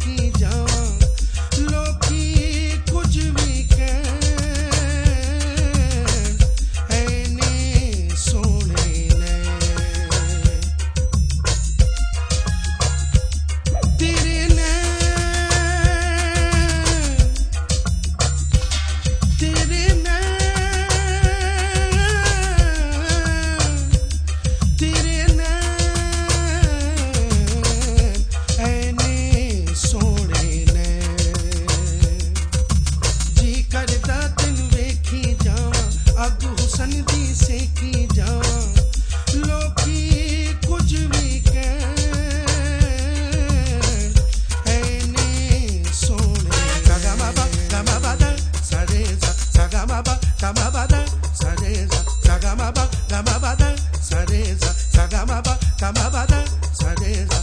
keeps ਕਰਦਾ ਤੈਨੂੰ ਵੇਖੀ ਜਾਵਾਂ ਅੱਗ ਹੁਸਨ ਦੀ ਸੇਕੀ ਜਾਵਾਂ ਲੋਕੀ ਕੁਝ ਵੀ ਕਹਿਣ ਐਨੇ ਸੋਹਣੇ ਸਗਮਬਾ ਗਮਬਦਾ ਸਰੇਜ਼ਾ ਸਗਮਬਾ ਗਮਬਦਾ ਸਰੇਜ਼ਾ ਸਗਮਬਾ ਗਮਬਦਾ ਸਰੇਜ਼ਾ ਸਗਮਬਾ ਗਮਬਦਾ ਸਰੇਜ਼ਾ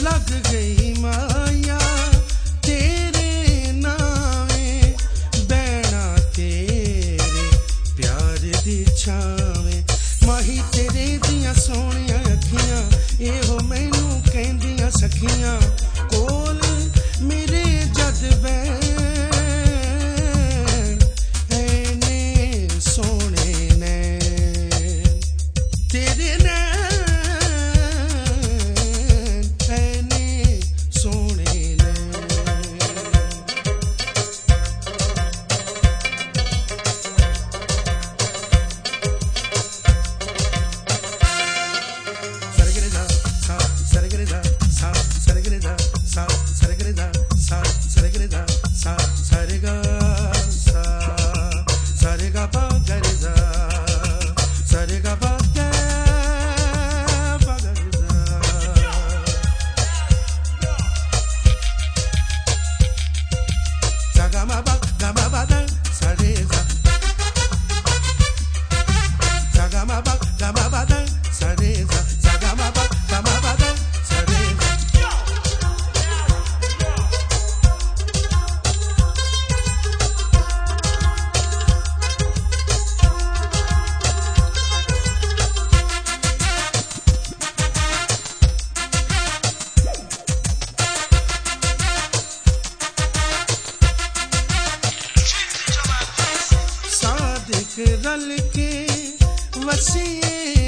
ਲੱਗ ਗਈ ਮਾਇਆ। ਤੇਰੇ ਨਾਵੇਂ ਬੈਣਾ ਤੇਰੇ ਪਿਆਰ ਦੀ ਛਾਵੇਂ। ਮਾਹੀ, ਤੇਰੇ ਦੀਆਂ ਸੋਹਣੀਆਂ ਅੱਖੀਆਂ, ਇਹੋ ਮੈਨੂੰ ਕਹਿੰਦੀਆਂ ਸਖੀਆਂ, ਕੋਲ ਮੇਰੇ ਜਦ ਬੈ what's Vasie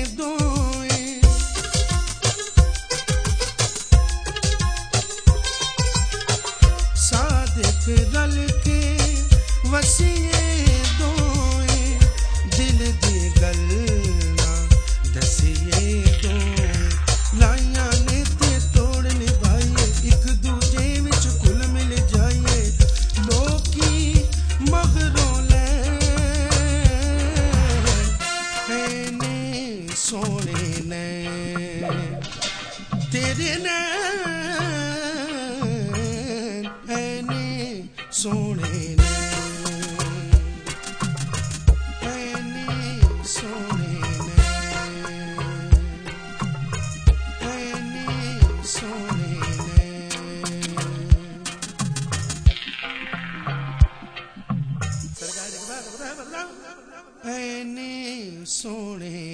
any sorry